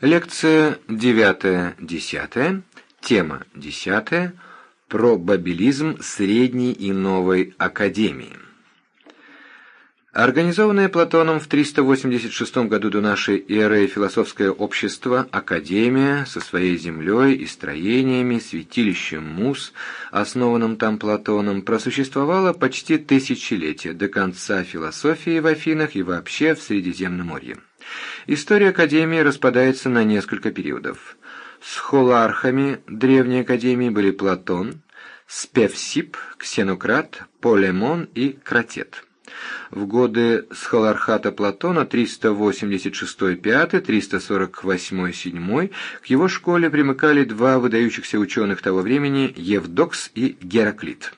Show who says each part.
Speaker 1: Лекция 9-10, тема 10, пробабилизм средней и новой академии. Организованное Платоном в 386 году до нашей эры философское общество «Академия» со своей землей и строениями, святилищем Мус, основанным там Платоном, просуществовало почти тысячелетие до конца философии в Афинах и вообще в Средиземноморье. История Академии распадается на несколько периодов. С холархами Древней Академии были Платон, Спевсип, Ксенократ, Полемон и Кратет. В годы схолархата Платона 386-5, 348-7 к его школе примыкали два выдающихся ученых того времени Евдокс и Гераклит.